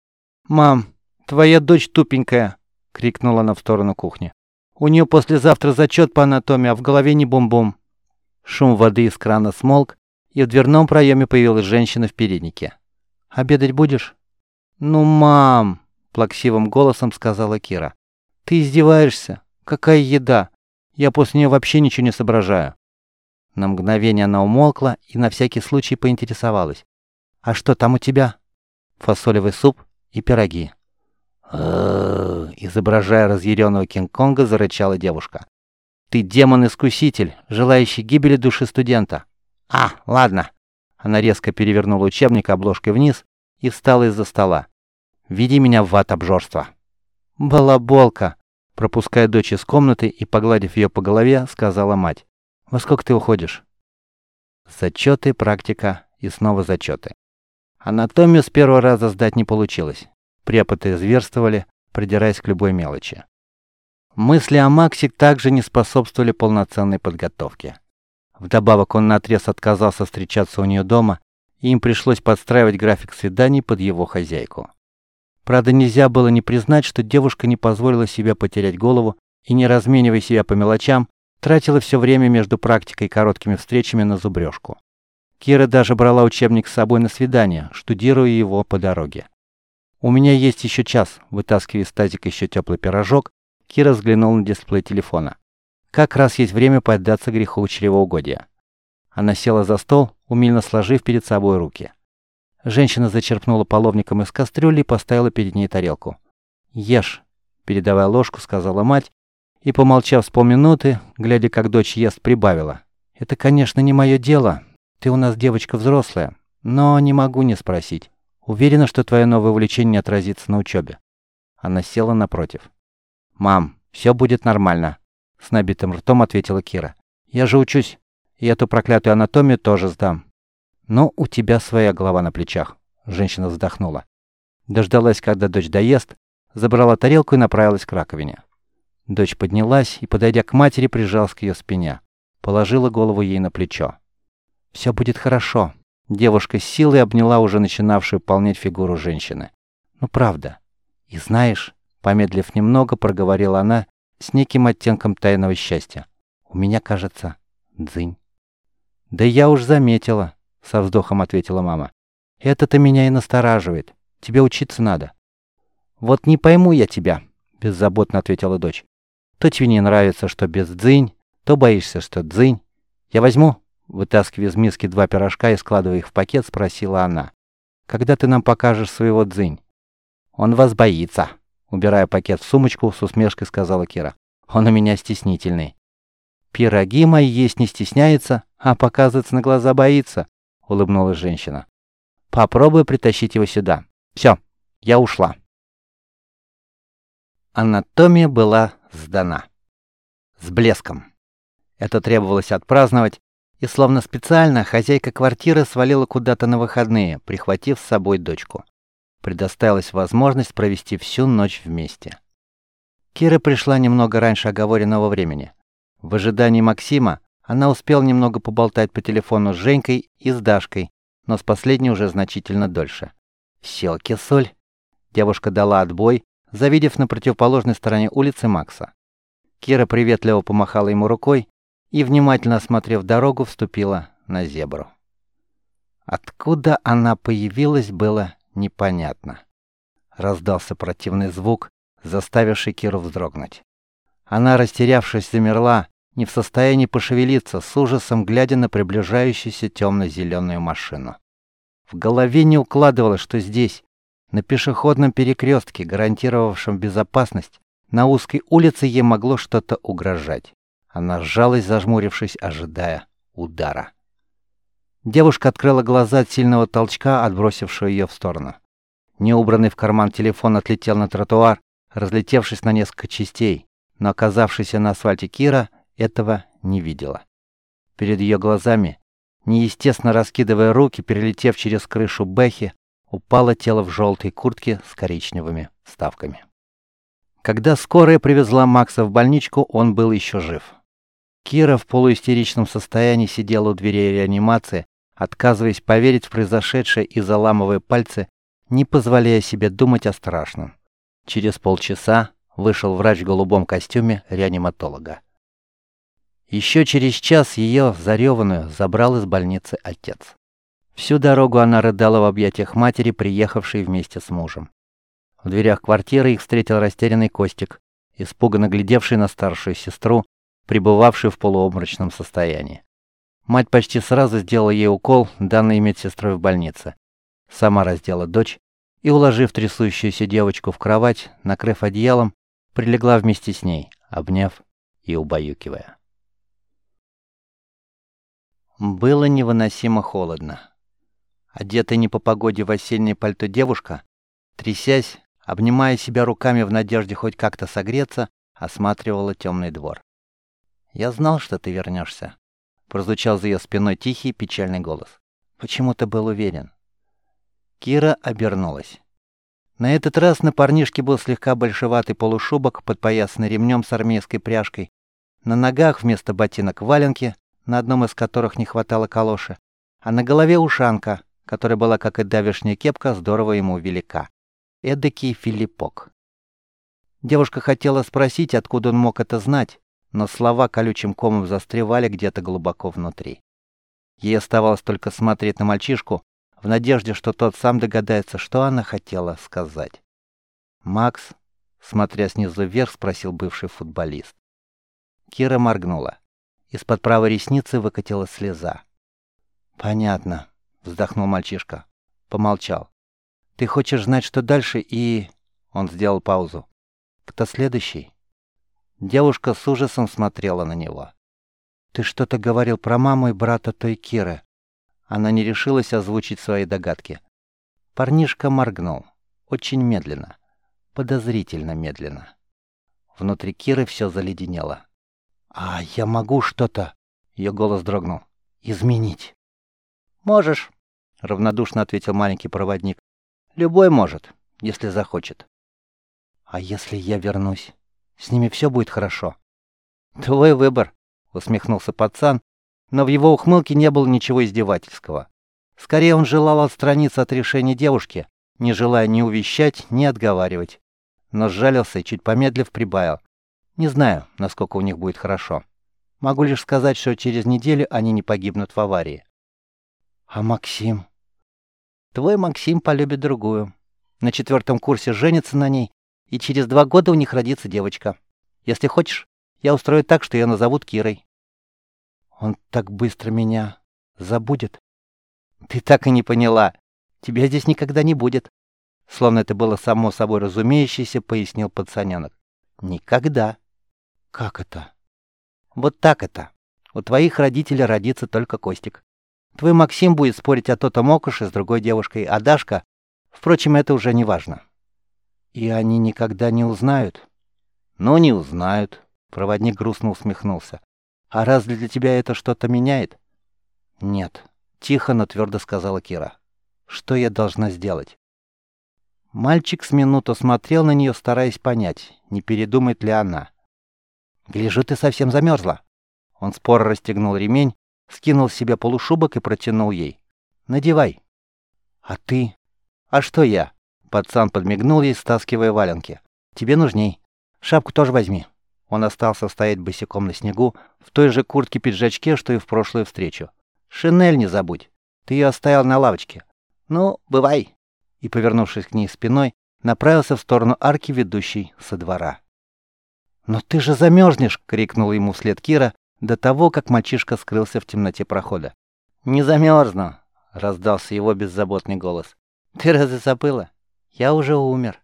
«Мам, твоя дочь тупенькая!» — крикнула она в сторону кухни. «У нее послезавтра зачет по анатомии, а в голове не бум-бум!» Шум воды из крана смолк, и в дверном проеме появилась женщина в переднике. «Обедать будешь?» «Ну, мам!» — плаксивым голосом сказала Кира. «Ты издеваешься? Какая еда? Я после нее вообще ничего не соображаю». На мгновение она умолкла и на всякий случай поинтересовалась. «А что там у тебя?» «Фасолевый суп и пироги». Изображая разъяренного Кинг-Конга, зарычала девушка. «Ты демон-искуситель, желающий гибели души студента». «А, ладно». Она резко перевернула учебник обложкой вниз и встала из-за стола. «Веди меня в ад обжорства». «Балаболка!» Пропуская дочь из комнаты и погладив ее по голове, сказала мать. «Во сколько ты уходишь?» Зачеты, практика и снова зачеты. Анатомию с первого раза сдать не получилось. Преподы зверствовали, придираясь к любой мелочи. Мысли о Максе также не способствовали полноценной подготовке. Вдобавок он наотрез отказался встречаться у нее дома и им пришлось подстраивать график свиданий под его хозяйку. Правда, нельзя было не признать, что девушка не позволила себе потерять голову и, не разменивая себя по мелочам, тратила все время между практикой и короткими встречами на зубрежку. Кира даже брала учебник с собой на свидание, штудируя его по дороге. «У меня есть еще час», — вытаскивая из тазика еще теплый пирожок, Кира взглянул на дисплей телефона. «Как раз есть время поддаться греху чревоугодия». Она села за стол, умильно сложив перед собой руки. Женщина зачерпнула половником из кастрюли и поставила перед ней тарелку. «Ешь», — передавая ложку, сказала мать, и, помолчав с полминуты, глядя, как дочь ест, прибавила. «Это, конечно, не мое дело. Ты у нас девочка взрослая, но не могу не спросить. Уверена, что твое новое увлечение отразится на учебе». Она села напротив. «Мам, все будет нормально», — с набитым ртом ответила Кира. «Я же учусь, и эту проклятую анатомию тоже сдам. «Ну, у тебя своя голова на плечах», — женщина вздохнула. Дождалась, когда дочь доест, забрала тарелку и направилась к раковине. Дочь поднялась и, подойдя к матери, прижалась к ее спине. Положила голову ей на плечо. «Все будет хорошо». Девушка силой обняла уже начинавшую полнеть фигуру женщины. «Ну, правда. И знаешь...» Помедлив немного, проговорила она с неким оттенком тайного счастья. «У меня, кажется, дзынь». «Да я уж заметила», со вздохом ответила мама. Это-то меня и настораживает. Тебе учиться надо. Вот не пойму я тебя, беззаботно ответила дочь. То тебе не нравится, что без дзынь, то боишься, что дзынь. Я возьму, вытаскивая из миски два пирожка и складывая их в пакет, спросила она. Когда ты нам покажешь своего дзынь? Он вас боится, убирая пакет в сумочку, с усмешкой сказала Кира. Он у меня стеснительный. Пироги мои есть не стесняется, а показываться на глаза боится улыбнулась женщина. Попробуй притащить его сюда. Все, я ушла. Анатомия была сдана. С блеском. Это требовалось отпраздновать, и словно специально хозяйка квартиры свалила куда-то на выходные, прихватив с собой дочку. Предоставилась возможность провести всю ночь вместе. Кира пришла немного раньше оговоренного времени. В ожидании Максима она успела немного поболтать по телефону с Женькой и с Дашкой, но с последней уже значительно дольше. «Всё, кисоль!» Девушка дала отбой, завидев на противоположной стороне улицы Макса. Кира приветливо помахала ему рукой и, внимательно осмотрев дорогу, вступила на зебру. Откуда она появилась, было непонятно. Раздался противный звук, заставивший Киру вздрогнуть. Она, растерявшись, замерла, не в состоянии пошевелиться, с ужасом глядя на приближающуюся темно-зеленую машину. В голове не укладывалось, что здесь, на пешеходном перекрестке, гарантировавшем безопасность, на узкой улице ей могло что-то угрожать. Она сжалась, зажмурившись, ожидая удара. Девушка открыла глаза от сильного толчка, отбросившего ее в сторону. Неубранный в карман телефон отлетел на тротуар, разлетевшись на несколько частей, но оказавшийся на асфальте Кира этого не видела. Перед ее глазами, неестественно раскидывая руки, перелетев через крышу Бэхи, упало тело в желтой куртке с коричневыми вставками. Когда скорая привезла Макса в больничку, он был еще жив. Кира в полуистеричном состоянии сидела у дверей реанимации, отказываясь поверить в произошедшее и заламывая пальцы, не позволяя себе думать о страшном. Через полчаса вышел врач в голубом костюме реаниматолога. Еще через час ее, зареванную, забрал из больницы отец. Всю дорогу она рыдала в объятиях матери, приехавшей вместе с мужем. В дверях квартиры их встретил растерянный Костик, испуганно глядевший на старшую сестру, пребывавшую в полуобморочном состоянии. Мать почти сразу сделала ей укол, данный медсестрой в больнице. Сама раздела дочь и, уложив трясущуюся девочку в кровать, накрыв одеялом, прилегла вместе с ней, обняв и убаюкивая. Было невыносимо холодно. Одетая не по погоде в осеннее пальто девушка, трясясь, обнимая себя руками в надежде хоть как-то согреться, осматривала темный двор. «Я знал, что ты вернешься», — прозвучал за ее спиной тихий печальный голос. «Почему ты был уверен?» Кира обернулась. На этот раз на парнишке был слегка большеватый полушубок, подпоясанный ремнем с армейской пряжкой. На ногах вместо ботинок валенки, на одном из которых не хватало калоши, а на голове ушанка, которая была, как и давешняя кепка, здорово ему велика. Эдакий Филиппок. Девушка хотела спросить, откуда он мог это знать, но слова колючим комом застревали где-то глубоко внутри. Ей оставалось только смотреть на мальчишку, в надежде, что тот сам догадается, что она хотела сказать. «Макс?» — смотря снизу вверх, спросил бывший футболист. Кира моргнула. Из-под правой ресницы выкатилась слеза. «Понятно», — вздохнул мальчишка. Помолчал. «Ты хочешь знать, что дальше, и...» Он сделал паузу. «Кто следующий?» Девушка с ужасом смотрела на него. «Ты что-то говорил про маму и брата той Киры». Она не решилась озвучить свои догадки. Парнишка моргнул. Очень медленно. Подозрительно медленно. Внутри Киры все заледенело. «А я могу что-то...» Ее голос дрогнул. «Изменить». «Можешь», — равнодушно ответил маленький проводник. «Любой может, если захочет». «А если я вернусь? С ними все будет хорошо?» «Твой выбор», — усмехнулся пацан, но в его ухмылке не было ничего издевательского. Скорее он желал отстраниться от решения девушки, не желая ни увещать, ни отговаривать. Но сжалился и, чуть помедлив, прибавил. Не знаю, насколько у них будет хорошо. Могу лишь сказать, что через неделю они не погибнут в аварии. А Максим? Твой Максим полюбит другую. На четвертом курсе женится на ней, и через два года у них родится девочка. Если хочешь, я устрою так, что ее назовут Кирой. Он так быстро меня забудет. Ты так и не поняла. Тебя здесь никогда не будет. Словно это было само собой разумеющееся, пояснил пацаненок. Никогда. Как это? Вот так это. У твоих родителей родится только Костик. Твой Максим будет спорить о Тото Окуше с другой девушкой, а Дашка... Впрочем, это уже не важно. И они никогда не узнают? Ну, не узнают. Проводник грустно усмехнулся. А разве для тебя это что-то меняет? Нет. Тихо, но твердо сказала Кира. Что я должна сделать? Мальчик с минуту смотрел на нее, стараясь понять, не передумает ли она. «Гляжу, ты совсем замерзла». Он споро расстегнул ремень, скинул с себя полушубок и протянул ей. «Надевай». «А ты?» «А что я?» Пацан подмигнул ей, стаскивая валенки. «Тебе нужней. Шапку тоже возьми». Он остался стоять босиком на снегу, в той же куртке-пиджачке, что и в прошлую встречу. «Шинель не забудь. Ты ее оставил на лавочке. Ну, бывай». И, повернувшись к ней спиной, направился в сторону арки, ведущей со двора. «Но ты же замерзнешь!» — крикнула ему вслед Кира до того, как мальчишка скрылся в темноте прохода. «Не замерзну!» — раздался его беззаботный голос. «Ты разве забыла? Я уже умер».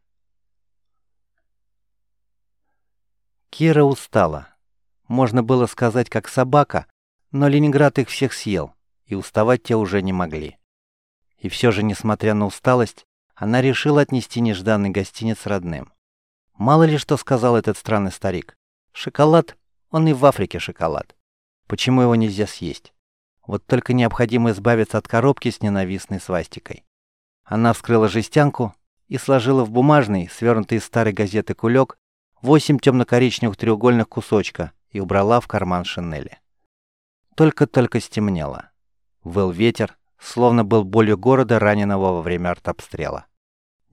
Кира устала. Можно было сказать, как собака, но Ленинград их всех съел, и уставать те уже не могли. И все же, несмотря на усталость, она решила отнести нежданный гостиниц родным. Мало ли что сказал этот странный старик. Шоколад, он и в Африке шоколад. Почему его нельзя съесть? Вот только необходимо избавиться от коробки с ненавистной свастикой. Она вскрыла жестянку и сложила в бумажный, свернутый из старой газеты кулек, восемь темно-коричневых треугольных кусочка и убрала в карман шинели. Только-только стемнело. Выл ветер, словно был болью города, раненого во время артобстрела.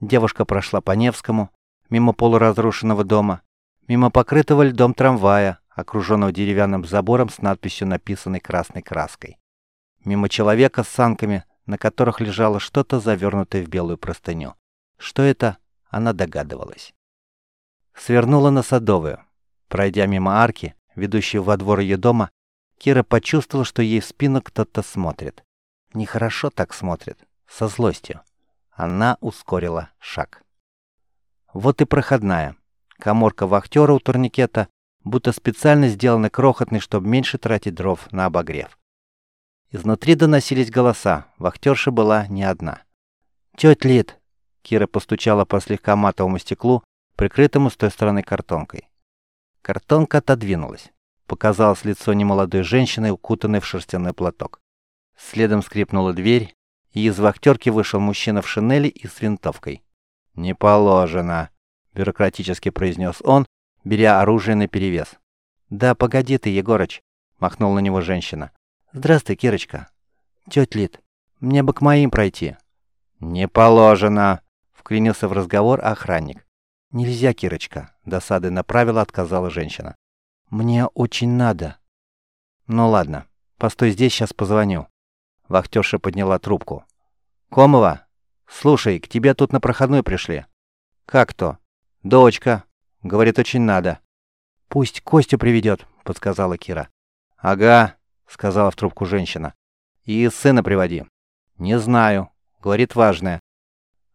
Девушка прошла по Невскому, мимо полуразрушенного дома, мимо покрытого льдом трамвая, окруженного деревянным забором с надписью, написанной красной краской. Мимо человека с санками, на которых лежало что-то завернутое в белую простыню. Что это, она догадывалась свернула на Садовую. Пройдя мимо арки, ведущей во двор ее дома, Кира почувствовала, что ей в спину кто-то смотрит. Нехорошо так смотрит, со злостью. Она ускорила шаг. Вот и проходная. Коморка вахтера у турникета, будто специально сделана крохотной, чтобы меньше тратить дров на обогрев. Изнутри доносились голоса, вахтерша была не одна. «Тетя Лид!» Кира постучала по слегка матовому стеклу, прикрытому с той стороны картонкой. Картонка отодвинулась. Показалось лицо немолодой женщины, укутанной в шерстяной платок. Следом скрипнула дверь, и из вахтерки вышел мужчина в шинели и с винтовкой. «Не положено», — бюрократически произнес он, беря оружие наперевес. «Да, погоди ты, Егорыч», — махнула на него женщина. «Здравствуй, Кирочка». «Тетя Лид, мне бы к моим пройти». «Не положено», вклинился в разговор охранник. «Нельзя, Кирочка», — досады направила, отказала женщина. «Мне очень надо». «Ну ладно, постой здесь, сейчас позвоню». Вахтерша подняла трубку. «Комова, слушай, к тебе тут на проходной пришли». «Как то?» «Дочка. Говорит, очень надо». «Пусть Костю приведет», — подсказала Кира. «Ага», — сказала в трубку женщина. «И сына приводи». «Не знаю», — говорит важное.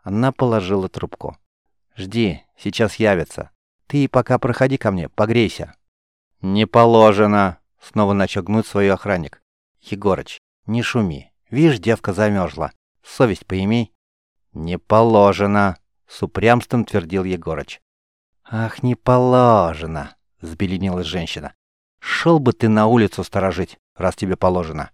Она положила трубку. «Жди, сейчас явится. Ты пока проходи ко мне, погрейся». «Не положено», — снова начал гнуть свой охранник. «Егорыч, не шуми. Видишь, девка замерзла. Совесть поимей». «Не положено», — с упрямством твердил Егорыч. «Ах, не положено», — взбеленилась женщина. «Шел бы ты на улицу сторожить, раз тебе положено.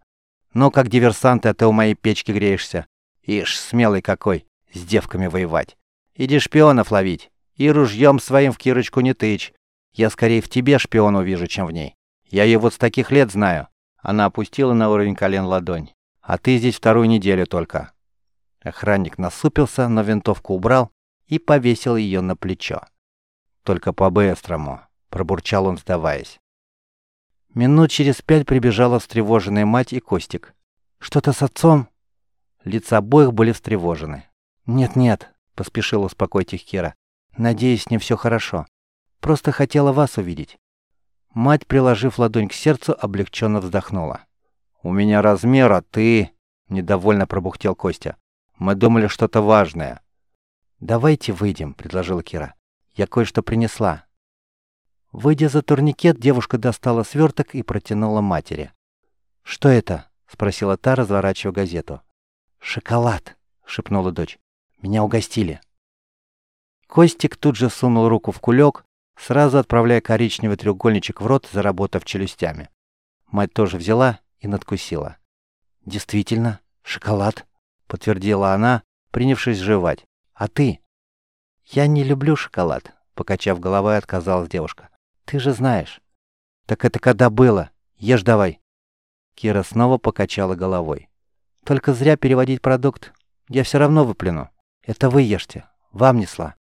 Но как диверсанты, а ты у моей печки греешься. Ишь, смелый какой с девками воевать. Иди шпионов ловить. И ружьем своим в Кирочку не тычь. Я скорее в тебе шпион увижу, чем в ней. Я ее вот с таких лет знаю. Она опустила на уровень колен ладонь. А ты здесь вторую неделю только. Охранник насупился, но винтовку убрал и повесил ее на плечо. Только по-быстрому, пробурчал он, сдаваясь. Минут через пять прибежала встревоженная мать и Костик. «Что-то с отцом?» Лица обоих были встревожены. «Нет-нет», — поспешил успокоить их Кира. «Надеюсь, не все хорошо. Просто хотела вас увидеть». Мать, приложив ладонь к сердцу, облегченно вздохнула. «У меня размер, а ты...» — недовольно пробухтел Костя. «Мы думали, что-то важное». «Давайте выйдем», — предложила Кира. «Я кое-что принесла». Выйдя за турникет, девушка достала сверток и протянула матери. «Что это?» — спросила та, разворачивая газету. «Шоколад», — шепнула дочь. Меня угостили. Костик тут же сунул руку в кулек, сразу отправляя коричневый треугольничек в рот, заработав челюстями. Мать тоже взяла и надкусила. «Действительно, шоколад», — подтвердила она, принявшись жевать. «А ты?» «Я не люблю шоколад», — покачав головой, отказалась девушка. «Ты же знаешь». «Так это когда было? Ешь давай». Кира снова покачала головой. «Только зря переводить продукт. Я все равно выплюну». Это вы ешьте. Вам несла.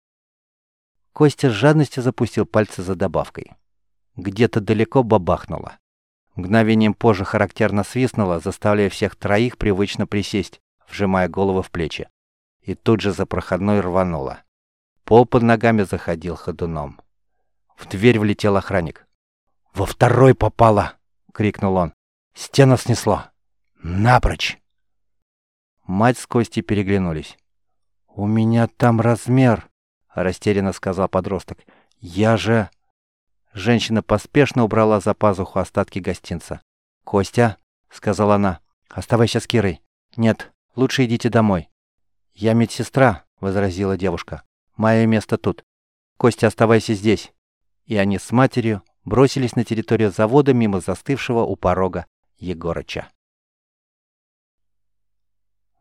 Костя с жадностью запустил пальцы за добавкой. Где-то далеко бабахнуло. Мгновением позже характерно свистнуло, заставляя всех троих привычно присесть, вжимая головы в плечи. И тут же за проходной рвануло. Пол под ногами заходил ходуном. В дверь влетел охранник. «Во второй попало!» — крикнул он. «Стену снесло! Напрочь!» Мать с Костей переглянулись. «У меня там размер», — растерянно сказал подросток. «Я же...» Женщина поспешно убрала за пазуху остатки гостинца. «Костя», — сказала она, — «оставайся с Кирой». «Нет, лучше идите домой». «Я медсестра», — возразила девушка. «Мое место тут. Костя, оставайся здесь». И они с матерью бросились на территорию завода мимо застывшего у порога Егорыча.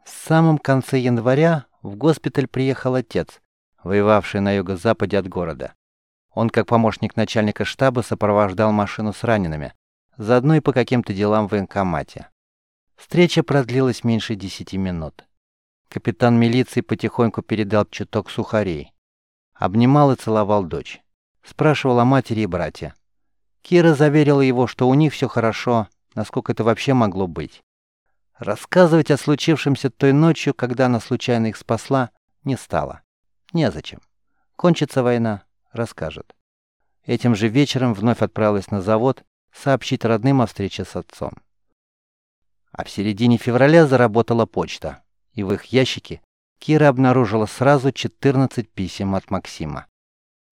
В самом конце января в госпиталь приехал отец, воевавший на юго-западе от города. Он, как помощник начальника штаба, сопровождал машину с ранеными, заодно и по каким-то делам в военкомате. Встреча продлилась меньше десяти минут. Капитан милиции потихоньку передал чуток сухарей. Обнимал и целовал дочь. Спрашивал о матери и брате. Кира заверила его, что у них все хорошо, насколько это вообще могло быть. Рассказывать о случившемся той ночью, когда она случайно их спасла, не стала. Незачем. Кончится война, расскажет. Этим же вечером вновь отправилась на завод сообщить родным о встрече с отцом. А в середине февраля заработала почта, и в их ящике Кира обнаружила сразу 14 писем от Максима.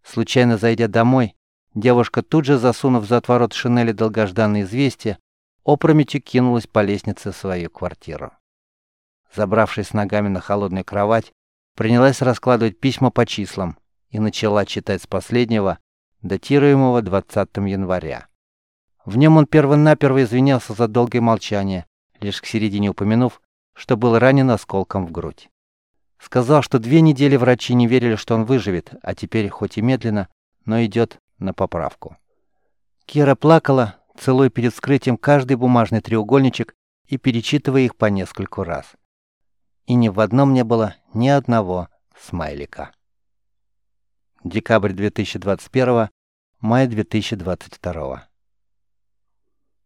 Случайно зайдя домой, девушка тут же, засунув за отворот шинели долгожданное известие, опрометью кинулась по лестнице в свою квартиру. Забравшись ногами на холодную кровать, принялась раскладывать письма по числам и начала читать с последнего, датируемого 20 января. В нем он первонаперво извинялся за долгое молчание, лишь к середине упомянув, что был ранен осколком в грудь. Сказал, что две недели врачи не верили, что он выживет, а теперь, хоть и медленно, но идет на поправку. Кира плакала, целуя перед вскрытием каждый бумажный треугольничек и перечитывая их по нескольку раз. И ни в одном не было ни одного смайлика. Декабрь 2021, май 2022.